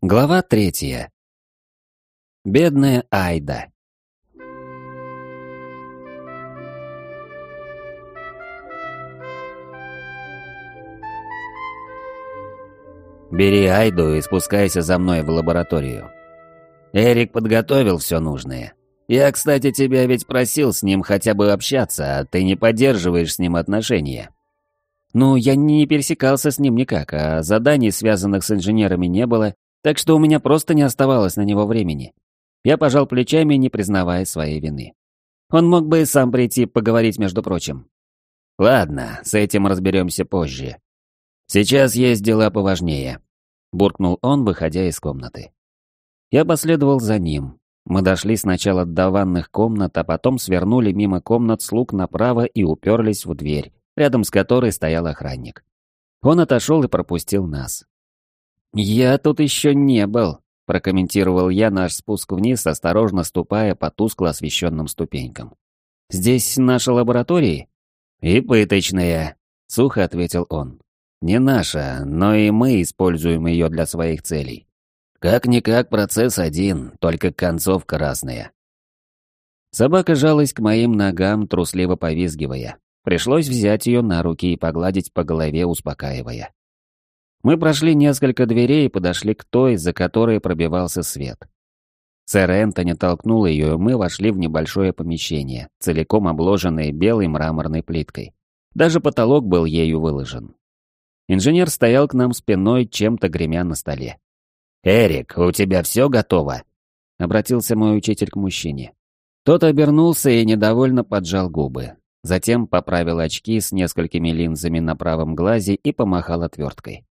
Глава третья. Бедная Айда. Бери Айду и спускайся за мной в лабораторию. Эрик подготовил все нужное. Я, кстати, тебя ведь просил с ним хотя бы общаться, а ты не поддерживаешь с ним отношения. Ну, я не пересекался с ним никак, а заданий, связанных с инженерами, не было, так что у меня просто не оставалось на него времени. Я пожал плечами, не признавая своей вины. Он мог бы и сам прийти поговорить, между прочим. Ладно, с этим разберемся позже. Сейчас есть дела поважнее, буркнул он, выходя из комнаты. Я последовал за ним. Мы дошли сначала до ванных комнат, а потом свернули мимо комнат слуг направо и уперлись в дверь, рядом с которой стоял охранник. Он отошел и пропустил нас. «Я тут еще не был», — прокомментировал я наш спуск вниз, осторожно ступая по тускло освещенным ступенькам. «Здесь наша лаборатория?» «И пыточная», — сухо ответил он. «Не наша, но и мы используем ее для своих целей. Как-никак процесс один, только концовка разная». Собака жалась к моим ногам, трусливо повизгивая. Пришлось взять ее на руки и погладить по голове, успокаивая. Мы прошли несколько дверей и подошли к той, за которой пробивался свет. Сэр Энтони толкнул ее, и мы вошли в небольшое помещение, целиком обложенное белой мраморной плиткой. Даже потолок был ею выложен. Инженер стоял к нам спиной, чем-то гремя на столе. «Эрик, у тебя все готово?» — обратился мой учитель к мужчине. Тот обернулся и недовольно поджал губы. Затем поправил очки с несколькими линзами на правом глазе и помахал отверткой.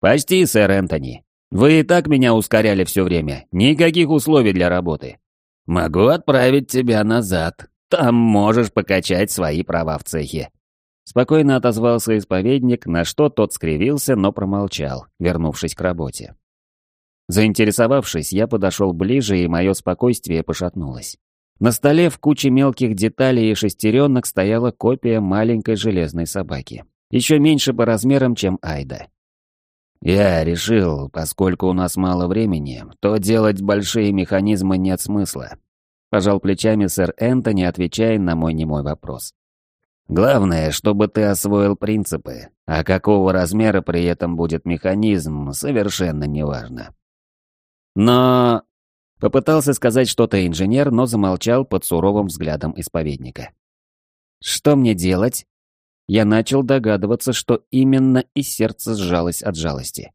«Почти, сэр Энтони. Вы и так меня ускоряли все время. Никаких условий для работы. Могу отправить тебя назад. Там можешь покачать свои права в цехе». Спокойно отозвался исповедник, на что тот скривился, но промолчал, вернувшись к работе. Заинтересовавшись, я подошел ближе, и мое спокойствие пошатнулось. На столе в куче мелких деталей и шестеренок стояла копия маленькой железной собаки. Еще меньше по размерам, чем Айда. Я решил, поскольку у нас мало времени, то делать большие механизмы нет смысла. Пожал плечами сэр Энтони, отвечая на мой немой вопрос. Главное, чтобы ты освоил принципы, а какого размера при этом будет механизм, совершенно неважно. Но... Попытался сказать что-то инженер, но замолчал под суровым взглядом исповедника. «Что мне делать?» Я начал догадываться, что именно и сердце сжалось от жалости.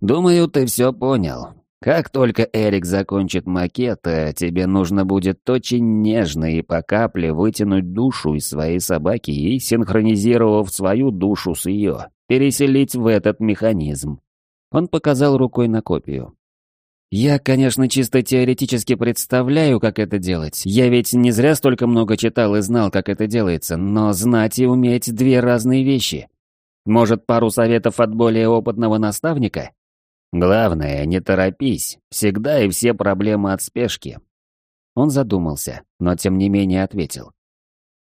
«Думаю, ты все понял. Как только Эрик закончит макет, э, тебе нужно будет очень нежно и по капле вытянуть душу из своей собаки и, синхронизировав свою душу с ее, переселить в этот механизм». Он показал рукой на копию. Я, конечно, чисто теоретически представляю, как это делать. Я ведь не зря столько много читал и знал, как это делается, но знать и уметь две разные вещи. Может, пару советов от более опытного наставника? Главное, не торопись. Всегда и все проблемы от спешки. Он задумался, но тем не менее ответил.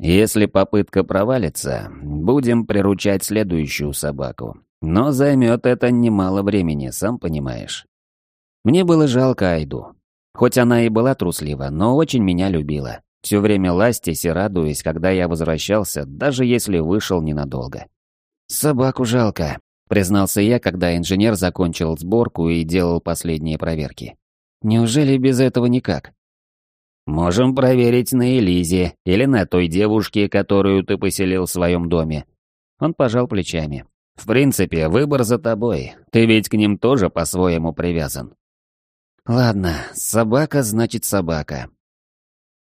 Если попытка провалится, будем приручать следующую собаку. Но займет это немало времени, сам понимаешь. Мне было жалко Айду. Хоть она и была труслива, но очень меня любила. Все время ластясь и радуясь, когда я возвращался, даже если вышел ненадолго. «Собаку жалко», — признался я, когда инженер закончил сборку и делал последние проверки. «Неужели без этого никак?» «Можем проверить на Элизе или на той девушке, которую ты поселил в своем доме». Он пожал плечами. «В принципе, выбор за тобой. Ты ведь к ним тоже по-своему привязан». Ладно, собака значит собака.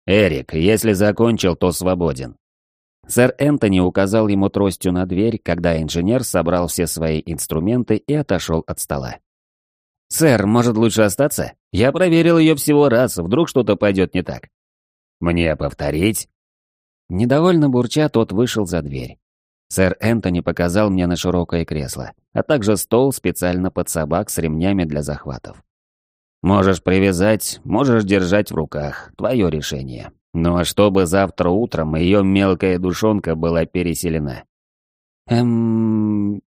Эрик, если закончил, то свободен. Сэр Энтони указал ему тростью на дверь, когда инженер собрал все свои инструменты и отошел от стола. «Сэр, может лучше остаться? Я проверил ее всего раз, вдруг что-то пойдет не так». «Мне повторить?» Недовольно бурча, тот вышел за дверь. Сэр Энтони показал мне на широкое кресло, а также стол специально под собак с ремнями для захватов. Можешь привязать, можешь держать в руках. Твое решение. Ну а чтобы завтра утром ее мелкая душонка была переселена. Эм...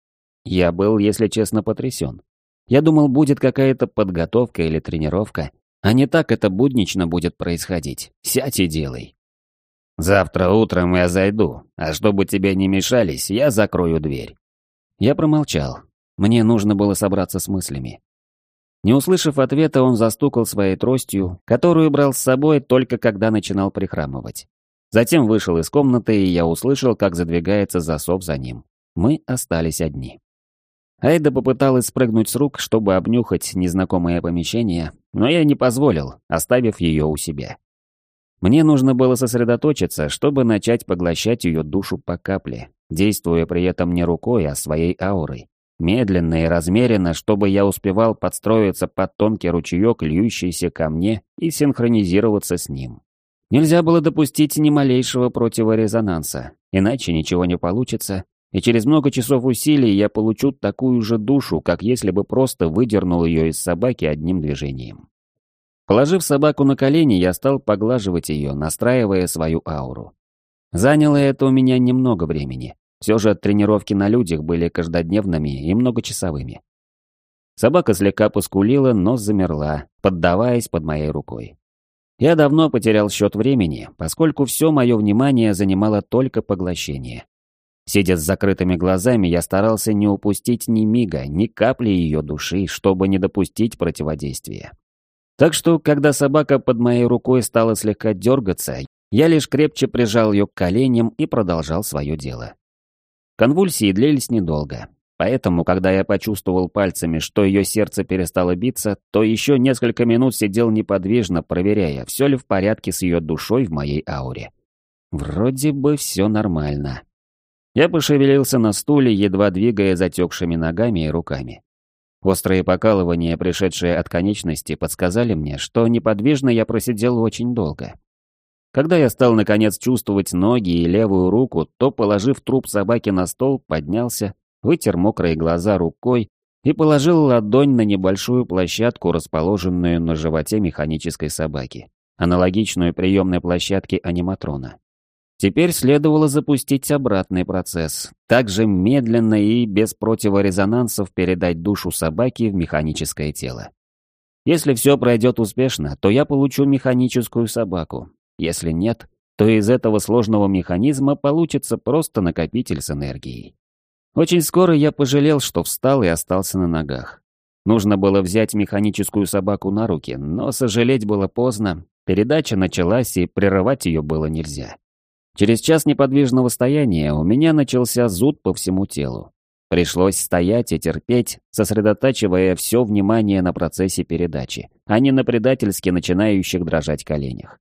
Я был, если честно, потрясен. Я думал, будет какая-то подготовка или тренировка, а не так это буднично будет происходить. Сядь и делай. Завтра утром я зайду, а чтобы тебе не мешались, я закрою дверь. Я промолчал. Мне нужно было собраться с мыслями. Не услышав ответа, он застукал своей тростью, которую брал с собой только когда начинал прихрамывать. Затем вышел из комнаты, и я услышал, как задвигается засов за ним. Мы остались одни. Айда попыталась спрыгнуть с рук, чтобы обнюхать незнакомое помещение, но я не позволил, оставив ее у себя. Мне нужно было сосредоточиться, чтобы начать поглощать ее душу по капле, действуя при этом не рукой, а своей аурой. Медленно и размеренно, чтобы я успевал подстроиться под тонкий ручеек, льющийся ко мне, и синхронизироваться с ним. Нельзя было допустить ни малейшего противорезонанса, иначе ничего не получится, и через много часов усилий я получу такую же душу, как если бы просто выдернул ее из собаки одним движением. Положив собаку на колени, я стал поглаживать ее, настраивая свою ауру. Заняло это у меня немного времени. Все же тренировки на людях были каждодневными и многочасовыми. Собака слегка поскулила, но замерла, поддаваясь под моей рукой. Я давно потерял счет времени, поскольку все мое внимание занимало только поглощение. Сидя с закрытыми глазами, я старался не упустить ни мига, ни капли ее души, чтобы не допустить противодействия. Так что, когда собака под моей рукой стала слегка дергаться, я лишь крепче прижал ее к коленям и продолжал свое дело. Конвульсии длились недолго, поэтому, когда я почувствовал пальцами, что ее сердце перестало биться, то еще несколько минут сидел неподвижно, проверяя, все ли в порядке с ее душой в моей ауре. Вроде бы все нормально. Я пошевелился на стуле, едва двигая затекшими ногами и руками. Острые покалывания, пришедшие от конечности, подсказали мне, что неподвижно я просидел очень долго. Когда я стал наконец чувствовать ноги и левую руку, то, положив труп собаки на стол, поднялся, вытер мокрые глаза рукой и положил ладонь на небольшую площадку, расположенную на животе механической собаки, аналогичную приемной площадке аниматрона. Теперь следовало запустить обратный процесс, также медленно и без противорезонансов передать душу собаки в механическое тело. Если все пройдет успешно, то я получу механическую собаку. Если нет, то из этого сложного механизма получится просто накопитель с энергией. Очень скоро я пожалел, что встал и остался на ногах. Нужно было взять механическую собаку на руки, но сожалеть было поздно, передача началась и прерывать ее было нельзя. Через час неподвижного стояния у меня начался зуд по всему телу. Пришлось стоять и терпеть, сосредотачивая все внимание на процессе передачи, а не на предательски начинающих дрожать коленях.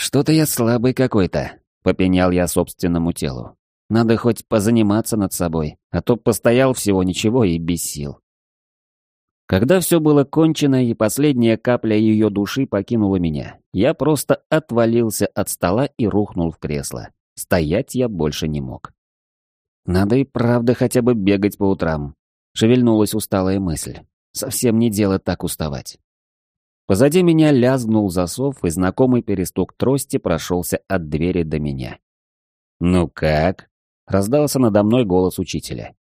«Что-то я слабый какой-то», — попенял я собственному телу. «Надо хоть позаниматься над собой, а то постоял всего ничего и без сил». Когда все было кончено и последняя капля ее души покинула меня, я просто отвалился от стола и рухнул в кресло. Стоять я больше не мог. Надо и правда хотя бы бегать по утрам. Шевельнулась усталая мысль. Совсем не дело так уставать. Позади меня лязгнул засов, и знакомый перестук трости прошелся от двери до меня. «Ну как?» — раздался надо мной голос учителя.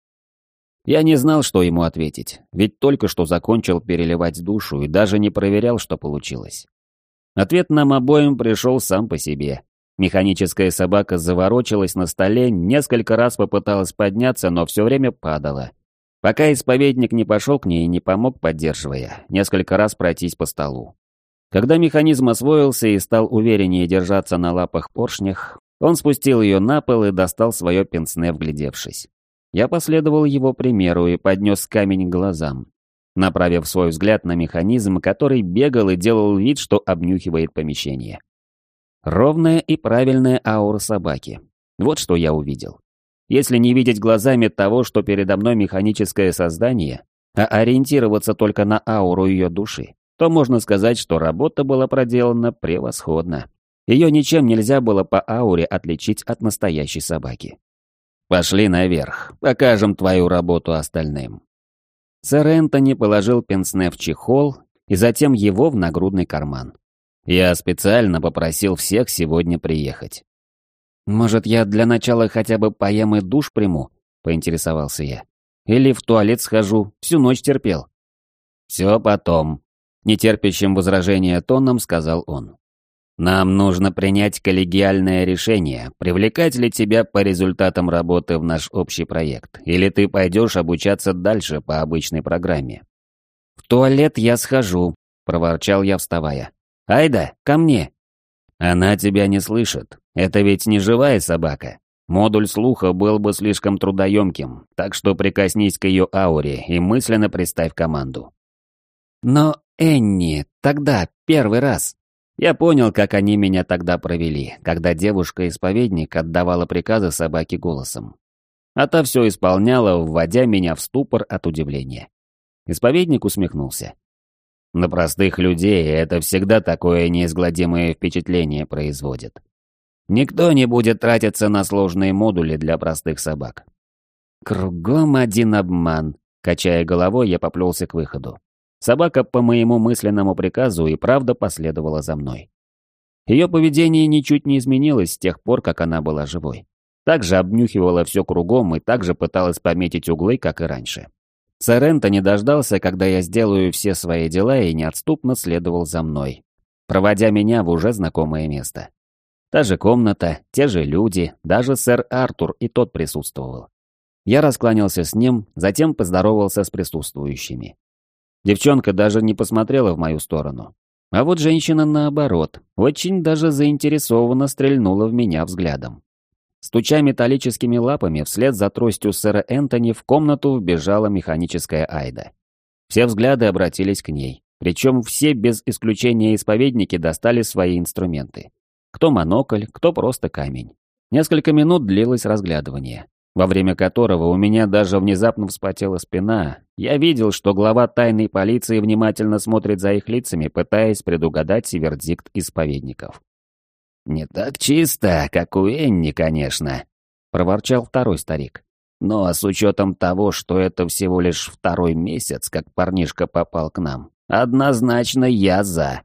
Я не знал, что ему ответить, ведь только что закончил переливать душу и даже не проверял, что получилось. Ответ нам обоим пришел сам по себе. Механическая собака заворочилась на столе, несколько раз попыталась подняться, но все время падала. Пока исповедник не пошел к ней и не помог, поддерживая, несколько раз пройтись по столу. Когда механизм освоился и стал увереннее держаться на лапах-поршнях, он спустил ее на пол и достал свое пенсне, вглядевшись. Я последовал его примеру и поднес камень к глазам, направив свой взгляд на механизм, который бегал и делал вид, что обнюхивает помещение. Ровная и правильная аура собаки. Вот что я увидел. Если не видеть глазами того, что передо мной механическое создание, а ориентироваться только на ауру ее души, то можно сказать, что работа была проделана превосходно. Ее ничем нельзя было по ауре отличить от настоящей собаки. Пошли наверх, покажем твою работу остальным. Сэр Энтони положил пенсне в чехол и затем его в нагрудный карман. Я специально попросил всех сегодня приехать. «Может, я для начала хотя бы поем и душ приму?» — поинтересовался я. «Или в туалет схожу, всю ночь терпел». Все потом», — нетерпящим возражения тоном сказал он. «Нам нужно принять коллегиальное решение, привлекать ли тебя по результатам работы в наш общий проект, или ты пойдешь обучаться дальше по обычной программе». «В туалет я схожу», — проворчал я, вставая. «Айда, ко мне!» «Она тебя не слышит. Это ведь не живая собака. Модуль слуха был бы слишком трудоемким, так что прикоснись к ее ауре и мысленно представь команду. Но Энни, тогда, первый раз. Я понял, как они меня тогда провели, когда девушка-исповедник отдавала приказы собаке голосом. А та все исполняла, вводя меня в ступор от удивления. Исповедник усмехнулся. На простых людей это всегда такое неизгладимое впечатление производит. Никто не будет тратиться на сложные модули для простых собак. Кругом один обман. Качая головой, я поплелся к выходу. Собака по моему мысленному приказу и правда последовала за мной. Ее поведение ничуть не изменилось с тех пор, как она была живой. Также обнюхивала все кругом и также пыталась пометить углы, как и раньше. Соренто не дождался, когда я сделаю все свои дела и неотступно следовал за мной, проводя меня в уже знакомое место. Та же комната, те же люди, даже сэр Артур и тот присутствовал. Я раскланялся с ним, затем поздоровался с присутствующими. Девчонка даже не посмотрела в мою сторону. А вот женщина, наоборот, очень даже заинтересованно стрельнула в меня взглядом. Стуча металлическими лапами, вслед за тростью сэра Энтони в комнату вбежала механическая Айда. Все взгляды обратились к ней, причем все без исключения исповедники достали свои инструменты. Кто монокль, кто просто камень. Несколько минут длилось разглядывание, во время которого у меня даже внезапно вспотела спина. Я видел, что глава тайной полиции внимательно смотрит за их лицами, пытаясь предугадать вердикт исповедников. «Не так чисто, как у Энни, конечно», — проворчал второй старик. «Но с учетом того, что это всего лишь второй месяц, как парнишка попал к нам, однозначно я за».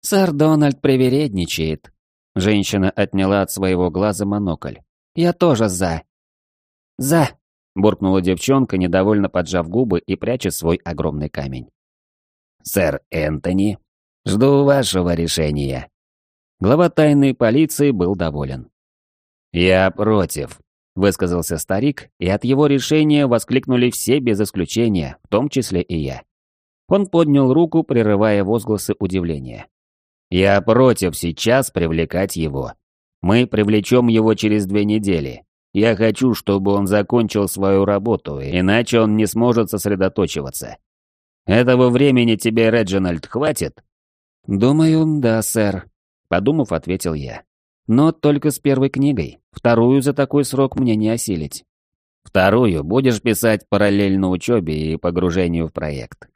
«Сэр Дональд привередничает». Женщина отняла от своего глаза монокль. «Я тоже за». «За», — буркнула девчонка, недовольно поджав губы и пряча свой огромный камень. «Сэр Энтони, жду вашего решения». Глава тайной полиции был доволен. «Я против», — высказался старик, и от его решения воскликнули все без исключения, в том числе и я. Он поднял руку, прерывая возгласы удивления. Я против сейчас привлекать его. Мы привлечем его через две недели. Я хочу, чтобы он закончил свою работу, иначе он не сможет сосредоточиваться. Этого времени тебе, Реджинальд, хватит? Думаю, да, сэр. Подумав, ответил я. Но только с первой книгой. Вторую за такой срок мне не осилить. Вторую будешь писать параллельно учебе и погружению в проект.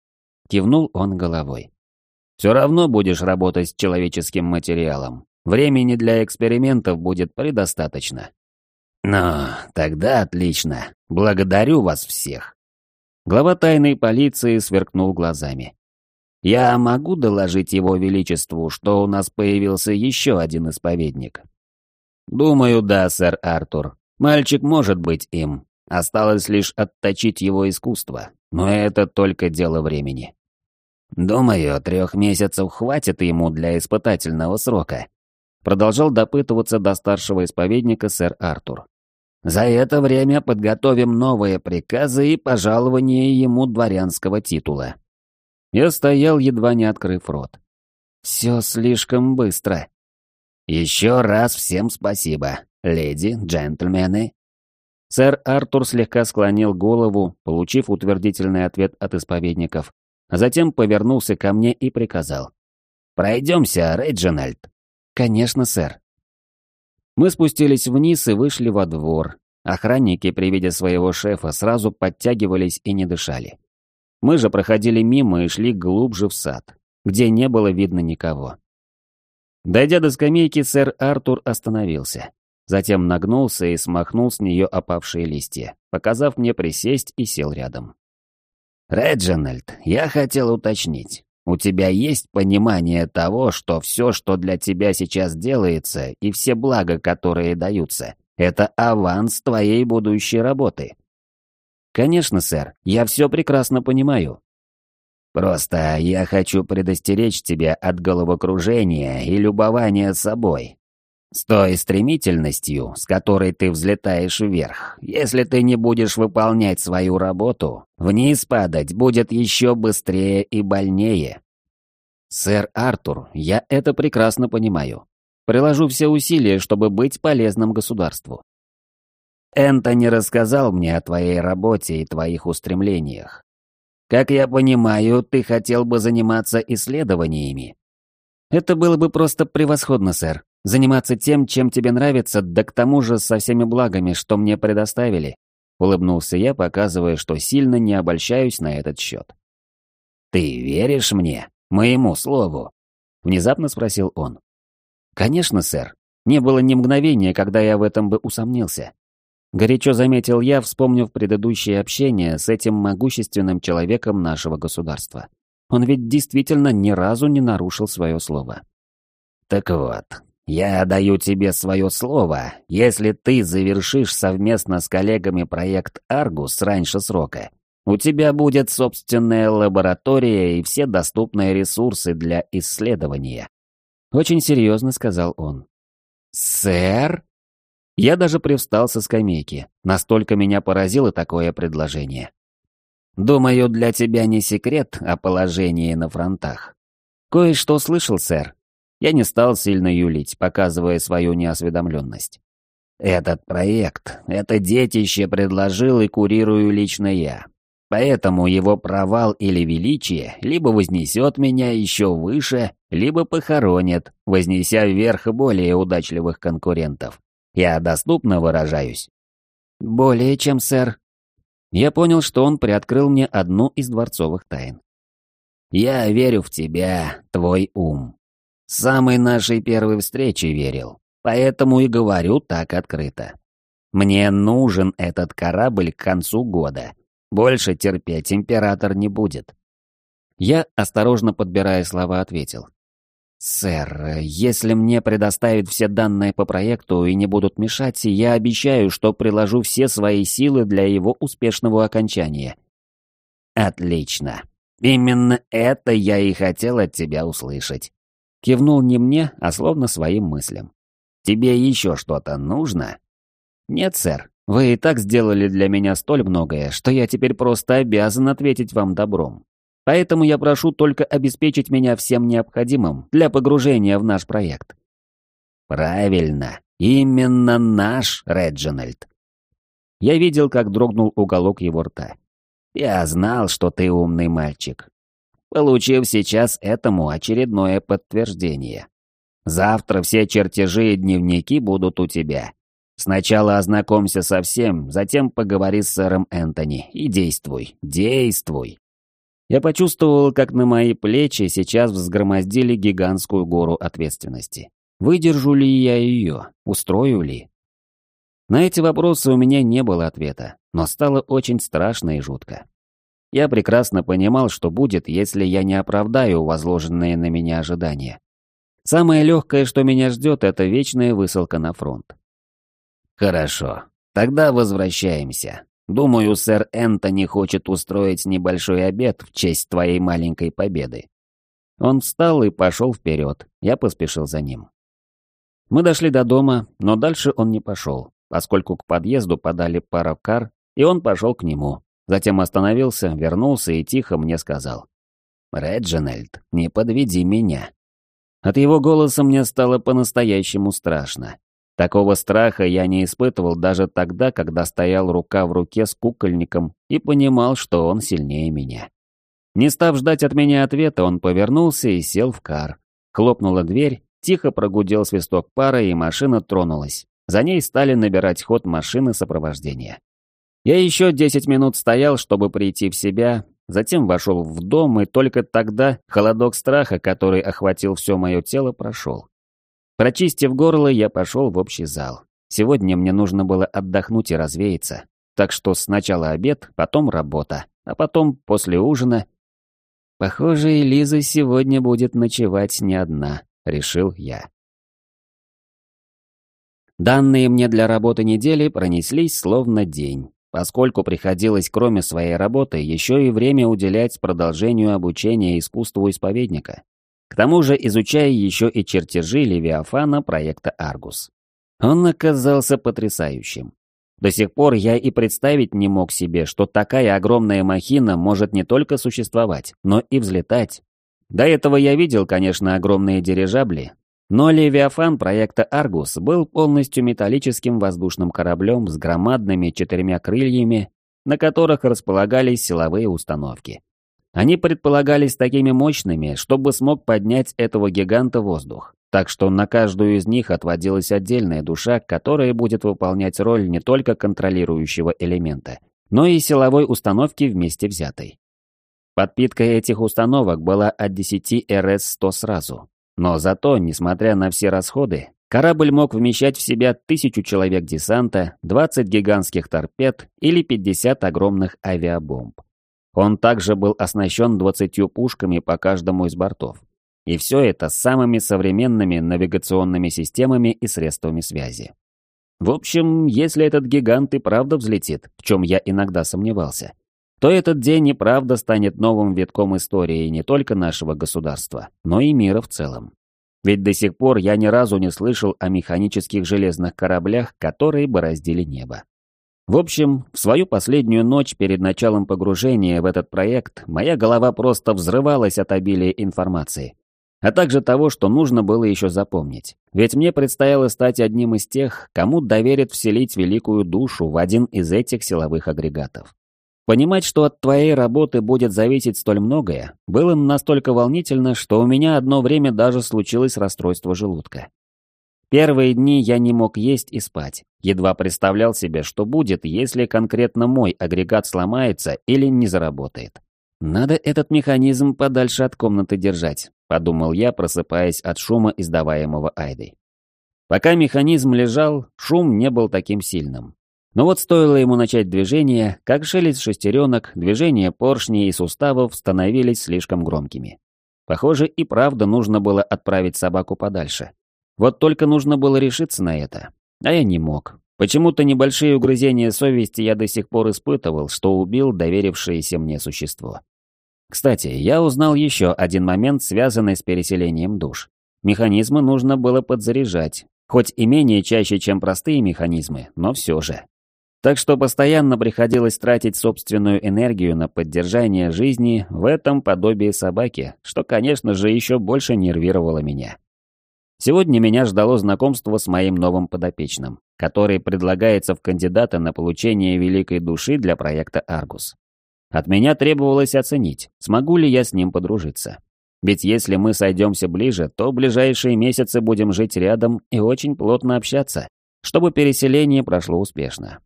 Кивнул он головой. Все равно будешь работать с человеческим материалом. Времени для экспериментов будет предостаточно. Ну, тогда отлично. Благодарю вас всех. Глава тайной полиции сверкнул глазами. Я могу доложить его величеству, что у нас появился еще один исповедник? Думаю, да, сэр Артур. Мальчик может быть им. Осталось лишь отточить его искусство. Но это только дело времени. «Думаю, трех месяцев хватит ему для испытательного срока», продолжал допытываться до старшего исповедника сэр Артур. «За это время подготовим новые приказы и пожалование ему дворянского титула». Я стоял, едва не открыв рот. «Все слишком быстро». «Еще раз всем спасибо, леди, джентльмены». Сэр Артур слегка склонил голову, получив утвердительный ответ от исповедников, а затем повернулся ко мне и приказал. «Пройдемся, Реджинальд». «Конечно, сэр». Мы спустились вниз и вышли во двор. Охранники при виде своего шефа сразу подтягивались и не дышали. Мы же проходили мимо и шли глубже в сад, где не было видно никого. Дойдя до скамейки, сэр Артур остановился. Затем нагнулся и смахнул с нее опавшие листья, показав мне присесть и сел рядом. «Реджинальд, я хотел уточнить. У тебя есть понимание того, что все, что для тебя сейчас делается, и все блага, которые даются, это аванс твоей будущей работы?» «Конечно, сэр, я все прекрасно понимаю». Просто я хочу предостеречь тебя от головокружения и любования собой. С той стремительностью, с которой ты взлетаешь вверх, если ты не будешь выполнять свою работу, вниз падать будет еще быстрее и больнее. Сэр Артур, я это прекрасно понимаю. Приложу все усилия, чтобы быть полезным государству. Энтони рассказал мне о твоей работе и твоих устремлениях. Как я понимаю, ты хотел бы заниматься исследованиями. Это было бы просто превосходно, сэр. Заниматься тем, чем тебе нравится, да к тому же со всеми благами, что мне предоставили. Улыбнулся я, показывая, что сильно не обольщаюсь на этот счет. «Ты веришь мне, моему слову?» Внезапно спросил он. «Конечно, сэр. Не было ни мгновения, когда я в этом бы усомнился. Горячо заметил я, вспомнив предыдущее общение с этим могущественным человеком нашего государства. Он ведь действительно ни разу не нарушил свое слово. «Так вот, я даю тебе свое слово, если ты завершишь совместно с коллегами проект «Аргус» раньше срока. У тебя будет собственная лаборатория и все доступные ресурсы для исследования». Очень серьезно сказал он. «Сэр?» Я даже привстал со скамейки, настолько меня поразило такое предложение. «Думаю, для тебя не секрет о положении на фронтах». «Кое-что слышал, сэр». Я не стал сильно юлить, показывая свою неосведомленность. «Этот проект, это детище предложил и курирую лично я. Поэтому его провал или величие либо вознесет меня еще выше, либо похоронит, вознеся вверх более удачливых конкурентов. Я доступно выражаюсь?» «Более чем, сэр». Я понял, что он приоткрыл мне одну из дворцовых тайн. «Я верю в тебя, твой ум. С самой нашей первой встречи верил, поэтому и говорю так открыто. Мне нужен этот корабль к концу года. Больше терпеть император не будет». Я, осторожно подбирая слова, ответил. «Сэр, если мне предоставят все данные по проекту и не будут мешать, я обещаю, что приложу все свои силы для его успешного окончания». «Отлично. Именно это я и хотел от тебя услышать». Кивнул не мне, а словно своим мыслям. «Тебе еще что-то нужно?» «Нет, сэр. Вы и так сделали для меня столь многое, что я теперь просто обязан ответить вам добром. Поэтому я прошу только обеспечить меня всем необходимым для погружения в наш проект». «Правильно. Именно наш, Реджинальд». Я видел, как дрогнул уголок его рта. «Я знал, что ты умный мальчик. Получив сейчас этому очередное подтверждение. Завтра все чертежи и дневники будут у тебя. Сначала ознакомься со всем, затем поговори с сэром Энтони и действуй, действуй. Я почувствовал, как на мои плечи сейчас взгромоздили гигантскую гору ответственности. Выдержу ли я ее? Устрою ли? На эти вопросы у меня не было ответа, но стало очень страшно и жутко. Я прекрасно понимал, что будет, если я не оправдаю возложенные на меня ожидания. Самое легкое, что меня ждет, это вечная высылка на фронт. Хорошо, тогда возвращаемся. Думаю, сэр Энтони хочет устроить небольшой обед в честь твоей маленькой победы». Он встал и пошел вперед. Я поспешил за ним. Мы дошли до дома, но дальше он не пошел, поскольку к подъезду подали пару кар, и он пошел к нему. Затем остановился, вернулся и тихо мне сказал. «Реджинальд, не подведи меня». От его голоса мне стало по-настоящему страшно. Такого страха я не испытывал даже тогда, когда стоял рука в руке с кукольником и понимал, что он сильнее меня. Не став ждать от меня ответа, он повернулся и сел в кар. Хлопнула дверь, тихо прогудел свисток пара, и машина тронулась. За ней стали набирать ход машины сопровождения. Я еще десять минут стоял, чтобы прийти в себя, затем вошел в дом, и только тогда холодок страха, который охватил все мое тело, прошел. Прочистив горло, я пошел в общий зал. Сегодня мне нужно было отдохнуть и развеяться. Так что сначала обед, потом работа, а потом, после ужина... Похоже, Элиза сегодня будет ночевать не одна, решил я. Данные мне для работы недели пронеслись словно день. поскольку приходилось кроме своей работы еще и время уделять продолжению обучения искусству исповедника. К тому же изучая еще и чертежи Левиафана проекта «Аргус». Он оказался потрясающим. До сих пор я и представить не мог себе, что такая огромная махина может не только существовать, но и взлетать. До этого я видел, конечно, огромные дирижабли, но Левиафан проекта «Аргус» был полностью металлическим воздушным кораблем с громадными четырьмя крыльями, на которых располагались силовые установки. Они предполагались такими мощными, чтобы смог поднять этого гиганта воздух. Так что на каждую из них отводилась отдельная душа, которая будет выполнять роль не только контролирующего элемента, но и силовой установки вместе взятой. Подпитка этих установок была от 10 РС-100 сразу. Но зато, несмотря на все расходы, корабль мог вмещать в себя тысячу человек десанта, 20 гигантских торпед или 50 огромных авиабомб. Он также был оснащен 20 пушками по каждому из бортов. И все это с самыми современными навигационными системами и средствами связи. В общем, если этот гигант и правда взлетит, в чем я иногда сомневался, то этот день и правда станет новым витком истории не только нашего государства, но и мира в целом. Ведь до сих пор я ни разу не слышал о механических железных кораблях, которые бороздили небо. В общем, в свою последнюю ночь перед началом погружения в этот проект моя голова просто взрывалась от обилия информации, а также того, что нужно было еще запомнить. Ведь мне предстояло стать одним из тех, кому доверят вселить великую душу в один из этих силовых агрегатов. Понимать, что от твоей работы будет зависеть столь многое, было настолько волнительно, что у меня одно время даже случилось расстройство желудка. Первые дни я не мог есть и спать, едва представлял себе, что будет, если конкретно мой агрегат сломается или не заработает. Надо этот механизм подальше от комнаты держать, подумал я, просыпаясь от шума, издаваемого Айдой. Пока механизм лежал, шум не был таким сильным. Но вот стоило ему начать движение, как шелест шестеренок, движение поршней и суставов становились слишком громкими. Похоже, и правда нужно было отправить собаку подальше. Вот только нужно было решиться на это. А я не мог. Почему-то небольшие угрызения совести я до сих пор испытывал, что убил доверившееся мне существо. Кстати, я узнал еще один момент, связанный с переселением душ. Механизмы нужно было подзаряжать, хоть и менее чаще, чем простые механизмы, но все же. Так что постоянно приходилось тратить собственную энергию на поддержание жизни в этом подобии собаки, что, конечно же, еще больше нервировало меня. Сегодня меня ждало знакомство с моим новым подопечным, который предлагается в кандидаты на получение великой души для проекта «Аргус». От меня требовалось оценить, смогу ли я с ним подружиться. Ведь если мы сойдемся ближе, то ближайшие месяцы будем жить рядом и очень плотно общаться, чтобы переселение прошло успешно.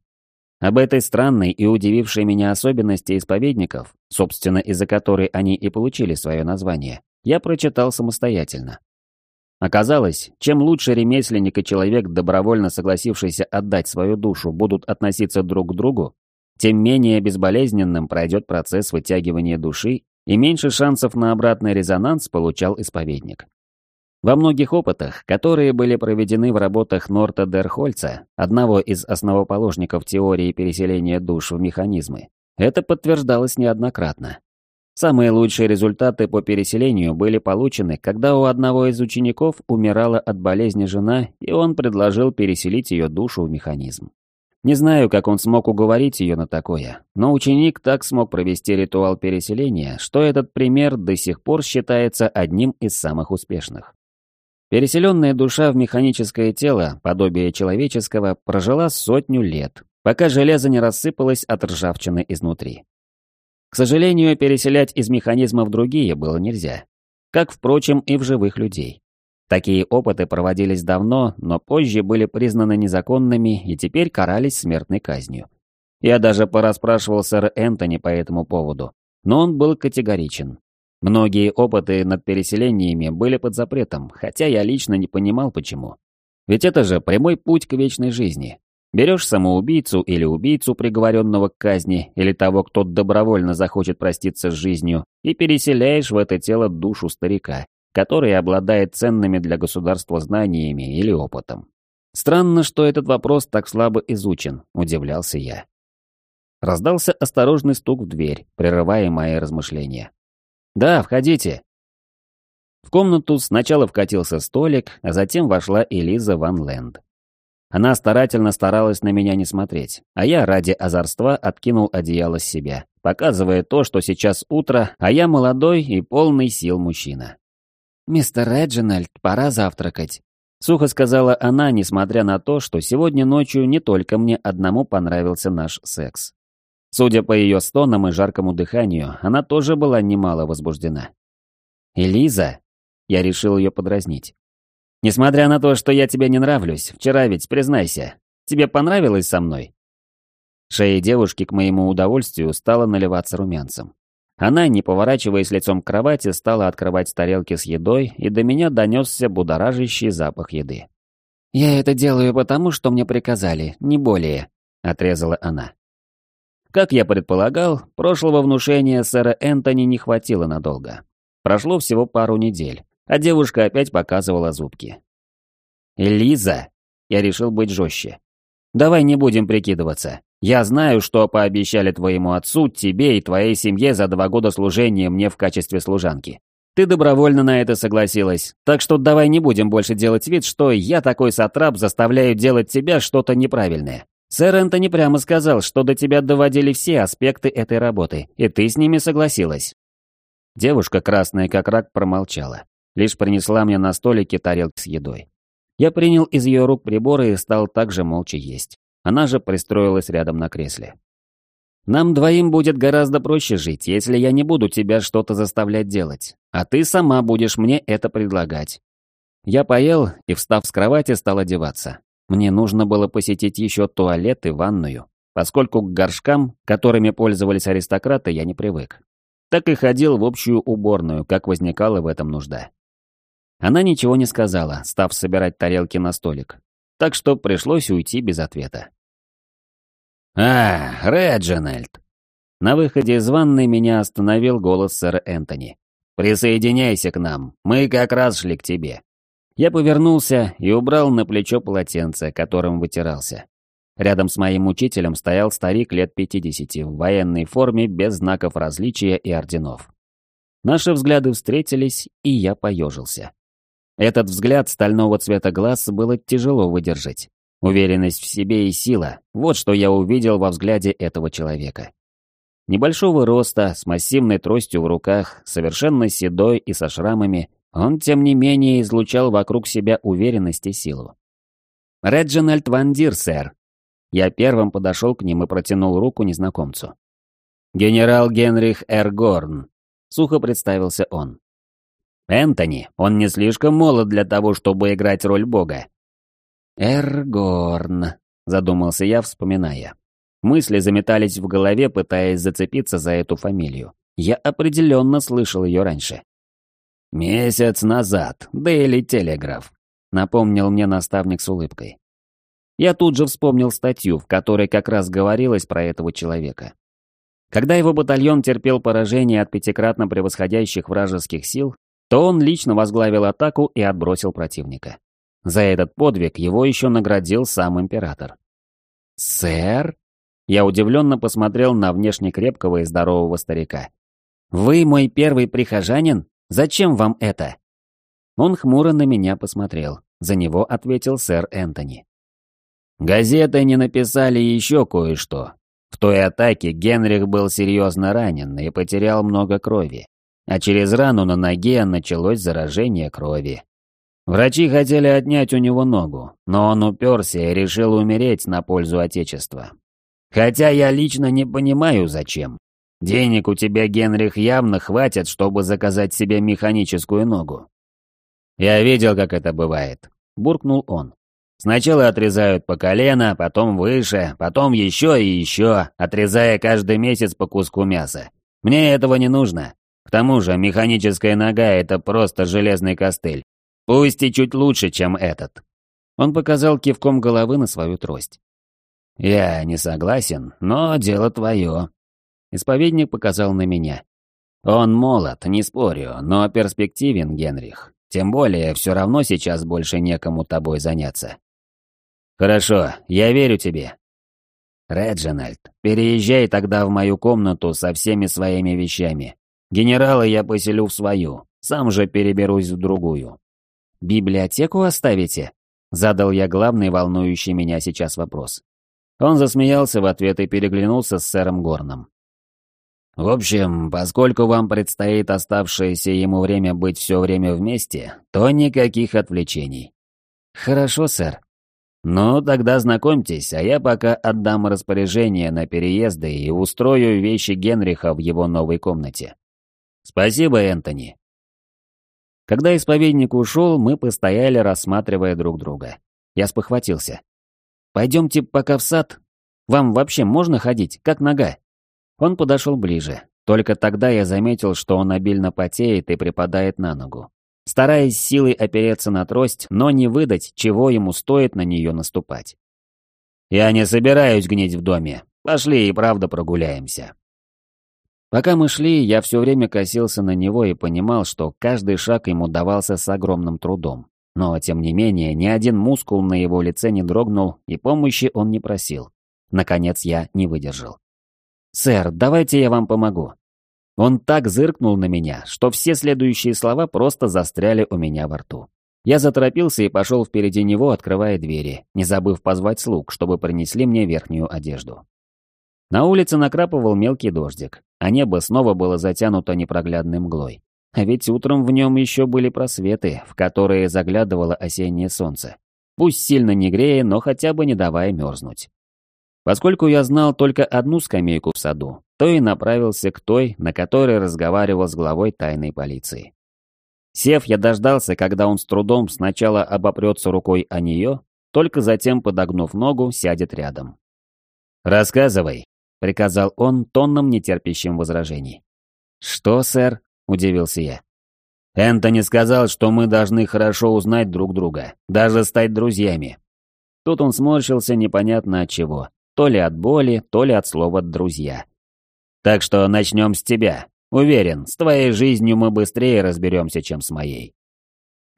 Об этой странной и удивившей меня особенности исповедников, собственно, из-за которой они и получили свое название, я прочитал самостоятельно. Оказалось, чем лучше ремесленник и человек, добровольно согласившийся отдать свою душу, будут относиться друг к другу, тем менее безболезненным пройдет процесс вытягивания души и меньше шансов на обратный резонанс получал исповедник. Во многих опытах, которые были проведены в работах Норта Дерхольца, одного из основоположников теории переселения душ в механизмы, это подтверждалось неоднократно. Самые лучшие результаты по переселению были получены, когда у одного из учеников умирала от болезни жена, и он предложил переселить ее душу в механизм. Не знаю, как он смог уговорить ее на такое, но ученик так смог провести ритуал переселения, что этот пример до сих пор считается одним из самых успешных. Переселенная душа в механическое тело, подобие человеческого, прожила сотню лет, пока железо не рассыпалось от ржавчины изнутри. К сожалению, переселять из механизмов другие было нельзя. Как, впрочем, и в живых людей. Такие опыты проводились давно, но позже были признаны незаконными и теперь карались смертной казнью. Я даже порасспрашивал сэра Энтони по этому поводу, но он был категоричен. Многие опыты над переселениями были под запретом, хотя я лично не понимал почему. Ведь это же прямой путь к вечной жизни. Берешь самоубийцу или убийцу, приговоренного к казни, или того, кто добровольно захочет проститься с жизнью, и переселяешь в это тело душу старика, который обладает ценными для государства знаниями или опытом. Странно, что этот вопрос так слабо изучен, удивлялся я. Раздался осторожный стук в дверь, прерывая мои размышления. «Да, входите». В комнату сначала вкатился столик, а затем вошла Элиза Ван Ленд. Она старательно старалась на меня не смотреть, а я ради озорства откинул одеяло с себя, показывая то, что сейчас утро, а я молодой и полный сил мужчина. «Мистер Реджинальд, пора завтракать», — сухо сказала она, несмотря на то, что сегодня ночью не только мне одному понравился наш секс. Судя по ее стонам и жаркому дыханию, она тоже была немало возбуждена. «Элиза?» Я решил ее подразнить. «Несмотря на то, что я тебе не нравлюсь, вчера ведь, признайся, тебе понравилось со мной?» Шея девушки, к моему удовольствию, стала наливаться румянцем. Она, не поворачиваясь лицом к кровати, стала открывать тарелки с едой, и до меня донесся будоражащий запах еды. «Я это делаю потому, что мне приказали, не более», — отрезала она. Как я предполагал, прошлого внушения сэра Энтони не хватило надолго. Прошло всего пару недель, а девушка опять показывала зубки. «Элиза!» Я решил быть жестче. «Давай не будем прикидываться. Я знаю, что пообещали твоему отцу, тебе и твоей семье за два года служения мне в качестве служанки. Ты добровольно на это согласилась, так что давай не будем больше делать вид, что я такой сатрап заставляю делать тебя что-то неправильное. Сэр Энтони прямо сказал, что до тебя доводили все аспекты этой работы, и ты с ними согласилась». Девушка, красная как рак, промолчала. Лишь принесла мне на столике тарелки с едой. Я принял из ее рук приборы и стал также молча есть. Она же пристроилась рядом на кресле. «Нам двоим будет гораздо проще жить, если я не буду тебя что-то заставлять делать, а ты сама будешь мне это предлагать». Я поел и, встав с кровати, стал одеваться. Мне нужно было посетить еще туалет и ванную, поскольку к горшкам, которыми пользовались аристократы, я не привык. Так и ходил в общую уборную, как возникала в этом нужда. Она ничего не сказала, став собирать тарелки на столик так что пришлось уйти без ответа. «А, Реджинальд!» На выходе из ванной меня остановил голос сэра Энтони. «Присоединяйся к нам, мы как раз шли к тебе». Я повернулся и убрал на плечо полотенце, которым вытирался. Рядом с моим учителем стоял старик лет пятидесяти в военной форме без знаков различия и орденов. Наши взгляды встретились, и я поежился. Этот взгляд стального цвета глаз было тяжело выдержать. Уверенность в себе и сила – вот что я увидел во взгляде этого человека. Небольшого роста, с массивной тростью в руках, совершенно седой и со шрамами, он, тем не менее, излучал вокруг себя уверенность и силу. «Реджинальд Ван Дир, сэр». Я первым подошел к ним и протянул руку незнакомцу. «Генерал Генрих Эргорн», — сухо представился он. Энтони, он не слишком молод для того, чтобы играть роль бога. Эргорн, задумался я, вспоминая. Мысли заметались в голове, пытаясь зацепиться за эту фамилию. Я определенно слышал ее раньше. «Месяц назад, Дейли Телеграф», — напомнил мне наставник с улыбкой. Я тут же вспомнил статью, в которой как раз говорилось про этого человека. Когда его батальон терпел поражение от пятикратно превосходящих вражеских сил, то он лично возглавил атаку и отбросил противника. За этот подвиг его еще наградил сам император. «Сэр?» Я удивленно посмотрел на внешне крепкого и здорового старика. «Вы мой первый прихожанин? Зачем вам это?» Он хмуро на меня посмотрел. За него ответил сэр Энтони. «Газеты не написали еще кое-что. В той атаке Генрих был серьезно ранен и потерял много крови а через рану на ноге началось заражение крови. Врачи хотели отнять у него ногу, но он уперся и решил умереть на пользу Отечества. Хотя я лично не понимаю, зачем. Денег у тебя, Генрих, явно хватит, чтобы заказать себе механическую ногу. Я видел, как это бывает, буркнул он. Сначала отрезают по колено, потом выше, потом еще и еще, отрезая каждый месяц по куску мяса. Мне этого не нужно. Тому же механическая нога — это просто железный костыль. Пусть и чуть лучше, чем этот. Он показал кивком головы на свою трость. «Я не согласен, но дело твое». Исповедник показал на меня. «Он молод, не спорю, но перспективен, Генрих. Тем более, все равно сейчас больше некому тобой заняться». «Хорошо, я верю тебе». Реджинальд, переезжай тогда в мою комнату со всеми своими вещами. Генерала я поселю в свою, сам же переберусь в другую. «Библиотеку оставите?» — задал я главный волнующий меня сейчас вопрос. Он засмеялся в ответ и переглянулся с сэром Горном. В общем, поскольку вам предстоит оставшееся ему время быть все время вместе, то никаких отвлечений. Хорошо, сэр. Ну, тогда знакомьтесь, а я пока отдам распоряжение на переезды и устрою вещи Генриха в его новой комнате. Спасибо, Энтони. Когда исповедник ушел, мы постояли, рассматривая друг друга. Я спохватился. «Пойдемте пока в сад. Вам вообще можно ходить, как нога?» Он подошел ближе. Только тогда я заметил, что он обильно потеет и припадает на ногу стараясь силой опереться на трость, но не выдать, чего ему стоит на нее наступать. «Я не собираюсь гнить в доме. Пошли и правда прогуляемся». Пока мы шли, я все время косился на него и понимал, что каждый шаг ему давался с огромным трудом. Но, тем не менее, ни один мускул на его лице не дрогнул, и помощи он не просил. Наконец я не выдержал. «Сэр, давайте я вам помогу. Он так зыркнул на меня, что все следующие слова просто застряли у меня во рту. Я заторопился и пошел впереди него, открывая двери, не забыв позвать слуг, чтобы принесли мне верхнюю одежду. На улице накрапывал мелкий дождик, а небо снова было затянуто непроглядной мглой. А ведь утром в нем еще были просветы, в которые заглядывало осеннее солнце. Пусть сильно не грея, но хотя бы не давая мерзнуть. Поскольку я знал только одну скамейку в саду, то и направился к той, на которой разговаривал с главой тайной полиции. Сев, я дождался, когда он с трудом сначала обопрется рукой о нее, только затем, подогнув ногу, сядет рядом. «Рассказывай», — приказал он тонном нетерпящим возражений. «Что, сэр?» — удивился я. «Энтони сказал, что мы должны хорошо узнать друг друга, даже стать друзьями». Тут он сморщился непонятно от чего, то ли от боли, то ли от слова «друзья». Так что начнем с тебя. Уверен, с твоей жизнью мы быстрее разберемся, чем с моей».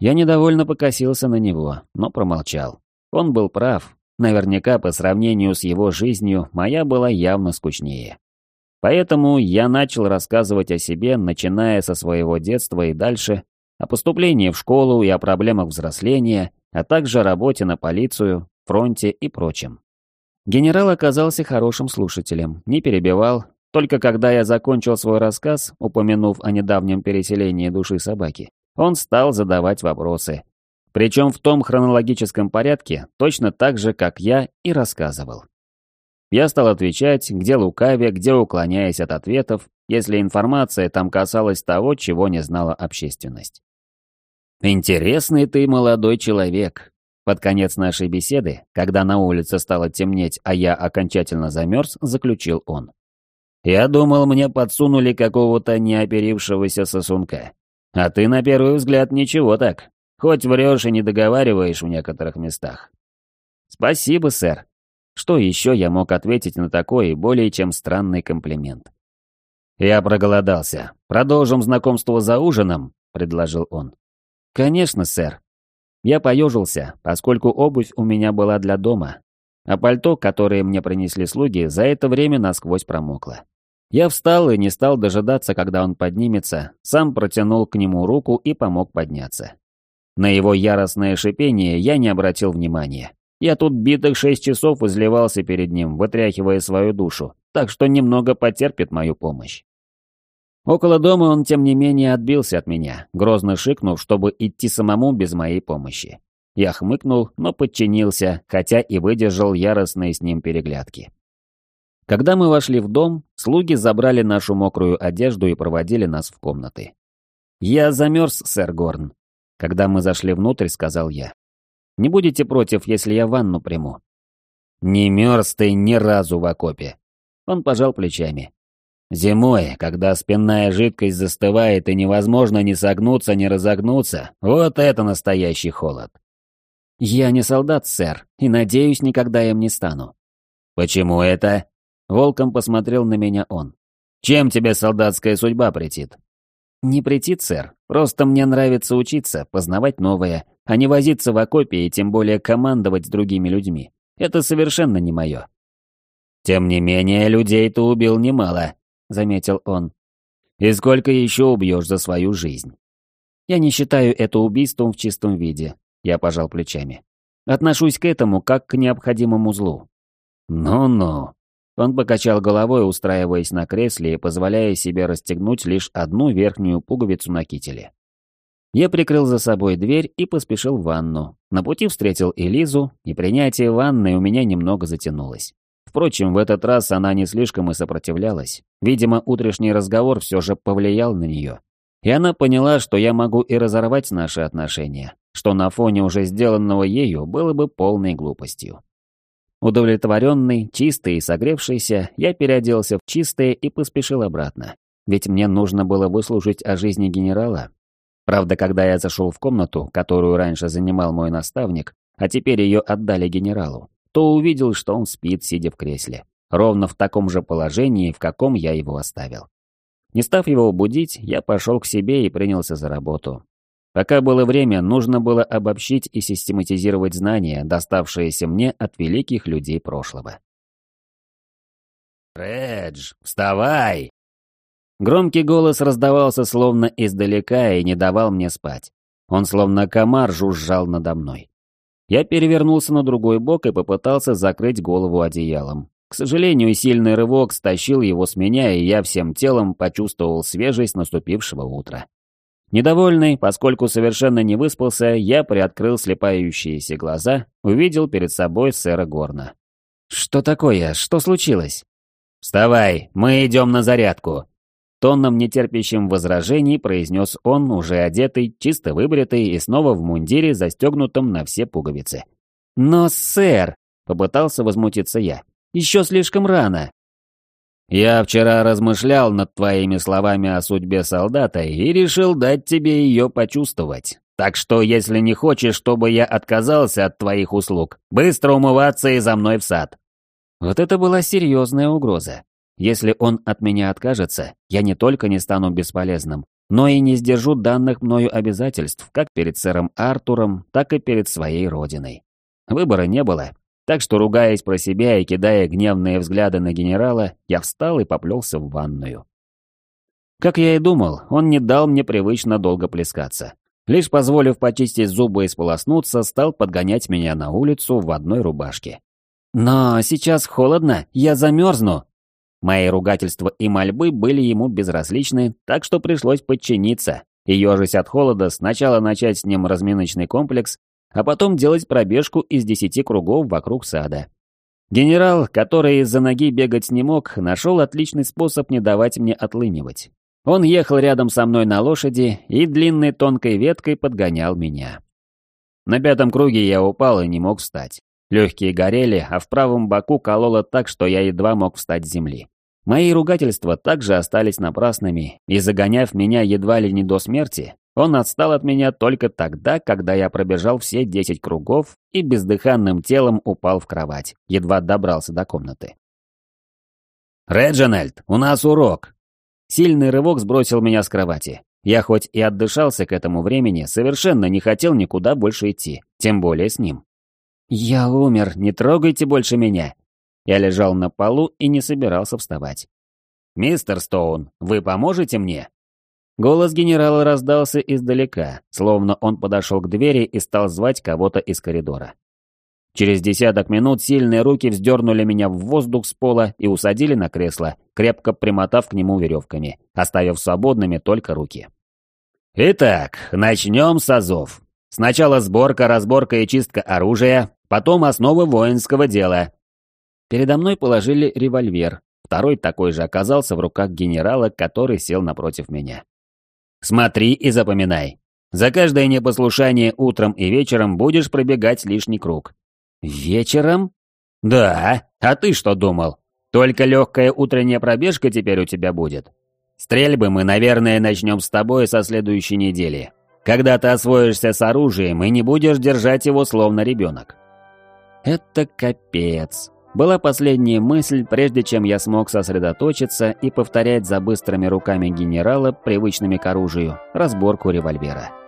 Я недовольно покосился на него, но промолчал. Он был прав. Наверняка по сравнению с его жизнью моя была явно скучнее. Поэтому я начал рассказывать о себе, начиная со своего детства и дальше, о поступлении в школу и о проблемах взросления, а также о работе на полицию, фронте и прочем. Генерал оказался хорошим слушателем, не перебивал, только когда я закончил свой рассказ, упомянув о недавнем переселении души собаки, он стал задавать вопросы. Причем в том хронологическом порядке, точно так же, как я и рассказывал. Я стал отвечать, где лукавя, где уклоняясь от ответов, если информация там касалась того, чего не знала общественность. «Интересный ты молодой человек», под конец нашей беседы, когда на улице стало темнеть, а я окончательно замерз, заключил он. Я думал, мне подсунули какого-то неоперившегося сосунка. А ты, на первый взгляд, ничего так. Хоть врешь и не договариваешь в некоторых местах. Спасибо, сэр. Что еще я мог ответить на такой более чем странный комплимент? Я проголодался. Продолжим знакомство за ужином, предложил он. Конечно, сэр. Я поежился, поскольку обувь у меня была для дома, а пальто, которое мне принесли слуги, за это время насквозь промокло. Я встал и не стал дожидаться, когда он поднимется, сам протянул к нему руку и помог подняться. На его яростное шипение я не обратил внимания. Я тут битых шесть часов изливался перед ним, вытряхивая свою душу, так что немного потерпит мою помощь. Около дома он, тем не менее, отбился от меня, грозно шикнув, чтобы идти самому без моей помощи. Я хмыкнул, но подчинился, хотя и выдержал яростные с ним переглядки. Когда мы вошли в дом, слуги забрали нашу мокрую одежду и проводили нас в комнаты. «Я замерз, сэр Горн», — когда мы зашли внутрь, сказал я. «Не будете против, если я ванну приму?» «Не мерз ты ни разу в окопе». Он пожал плечами. «Зимой, когда спинная жидкость застывает и невозможно ни согнуться, ни разогнуться, вот это настоящий холод». «Я не солдат, сэр, и, надеюсь, никогда им не стану». «Почему это?» Волком посмотрел на меня он. «Чем тебе солдатская судьба претит?» «Не претит, сэр. Просто мне нравится учиться, познавать новое, а не возиться в окопе и тем более командовать с другими людьми. Это совершенно не мое». «Тем не менее, людей ты убил немало», — заметил он. «И сколько еще убьешь за свою жизнь?» «Я не считаю это убийством в чистом виде», — я пожал плечами. «Отношусь к этому как к необходимому злу». «Ну-ну», он покачал головой, устраиваясь на кресле и позволяя себе расстегнуть лишь одну верхнюю пуговицу на кителе. Я прикрыл за собой дверь и поспешил в ванну. На пути встретил Элизу, и принятие ванны у меня немного затянулось. Впрочем, в этот раз она не слишком и сопротивлялась. Видимо, утренний разговор все же повлиял на нее. И она поняла, что я могу и разорвать наши отношения, что на фоне уже сделанного ею было бы полной глупостью. Удовлетворенный, чистый и согревшийся, я переоделся в чистое и поспешил обратно. Ведь мне нужно было выслушать о жизни генерала. Правда, когда я зашел в комнату, которую раньше занимал мой наставник, а теперь ее отдали генералу, то увидел, что он спит, сидя в кресле. Ровно в таком же положении, в каком я его оставил. Не став его будить, я пошел к себе и принялся за работу. Пока было время, нужно было обобщить и систематизировать знания, доставшиеся мне от великих людей прошлого. «Редж, вставай!» Громкий голос раздавался словно издалека и не давал мне спать. Он словно комар жужжал надо мной. Я перевернулся на другой бок и попытался закрыть голову одеялом. К сожалению, сильный рывок стащил его с меня, и я всем телом почувствовал свежесть наступившего утра. Недовольный, поскольку совершенно не выспался, я приоткрыл слепающиеся глаза, увидел перед собой сэра Горна. «Что такое? Что случилось?» «Вставай, мы идем на зарядку!» Тоном, нетерпящим возражений, произнес он, уже одетый, чисто выбритый и снова в мундире, застегнутом на все пуговицы. «Но, сэр!» — попытался возмутиться я. «Еще слишком рано!» Я вчера размышлял над твоими словами о судьбе солдата и решил дать тебе ее почувствовать. Так что, если не хочешь, чтобы я отказался от твоих услуг, быстро умываться и за мной в сад». Вот это была серьезная угроза. Если он от меня откажется, я не только не стану бесполезным, но и не сдержу данных мною обязательств как перед сэром Артуром, так и перед своей родиной. Выбора не было, так что, ругаясь про себя и кидая гневные взгляды на генерала, я встал и поплелся в ванную. Как я и думал, он не дал мне привычно долго плескаться. Лишь позволив почистить зубы и сполоснуться, стал подгонять меня на улицу в одной рубашке. «Но сейчас холодно, я замерзну!» Мои ругательства и мольбы были ему безразличны, так что пришлось подчиниться и, ежась от холода, сначала начать с ним разминочный комплекс, а потом делать пробежку из десяти кругов вокруг сада. Генерал, который из-за ноги бегать не мог, нашел отличный способ не давать мне отлынивать. Он ехал рядом со мной на лошади и длинной тонкой веткой подгонял меня. На пятом круге я упал и не мог встать. Легкие горели, а в правом боку кололо так, что я едва мог встать с земли. Мои ругательства также остались напрасными, и загоняв меня едва ли не до смерти, он отстал от меня только тогда, когда я пробежал все десять кругов и бездыханным телом упал в кровать, едва добрался до комнаты. «Реджинальд, у нас урок!» Сильный рывок сбросил меня с кровати. Я хоть и отдышался к этому времени, совершенно не хотел никуда больше идти, тем более с ним. «Я умер, не трогайте больше меня!» Я лежал на полу и не собирался вставать. «Мистер Стоун, вы поможете мне?» Голос генерала раздался издалека, словно он подошел к двери и стал звать кого-то из коридора. Через десяток минут сильные руки вздернули меня в воздух с пола и усадили на кресло, крепко примотав к нему веревками, оставив свободными только руки. «Итак, начнем с азов. Сначала сборка, разборка и чистка оружия, потом основы воинского дела». Передо мной положили револьвер, второй такой же оказался в руках генерала, который сел напротив меня. Смотри и запоминай. За каждое непослушание утром и вечером будешь пробегать лишний круг. Вечером? Да, а ты что думал? Только легкая утренняя пробежка теперь у тебя будет. Стрельбы мы, наверное, начнем с тобой со следующей недели. Когда ты освоишься с оружием и не будешь держать его словно ребенок. Это капец была последняя мысль, прежде чем я смог сосредоточиться и повторять за быстрыми руками генерала, привычными к оружию, разборку револьвера.